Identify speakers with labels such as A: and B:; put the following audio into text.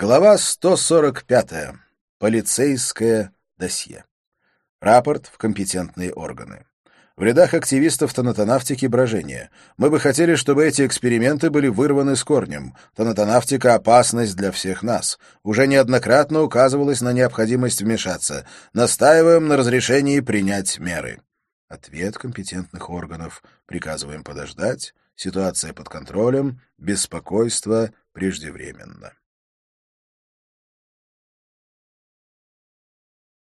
A: Глава 145. Полицейское досье. Рапорт в компетентные органы. В рядах активистов тонатонавтики брожение. Мы бы хотели, чтобы эти эксперименты были вырваны с корнем. Тонатонавтика — опасность для всех нас. Уже неоднократно указывалось на необходимость вмешаться. Настаиваем на разрешении принять меры. Ответ компетентных органов. Приказываем подождать. Ситуация под контролем. Беспокойство преждевременно.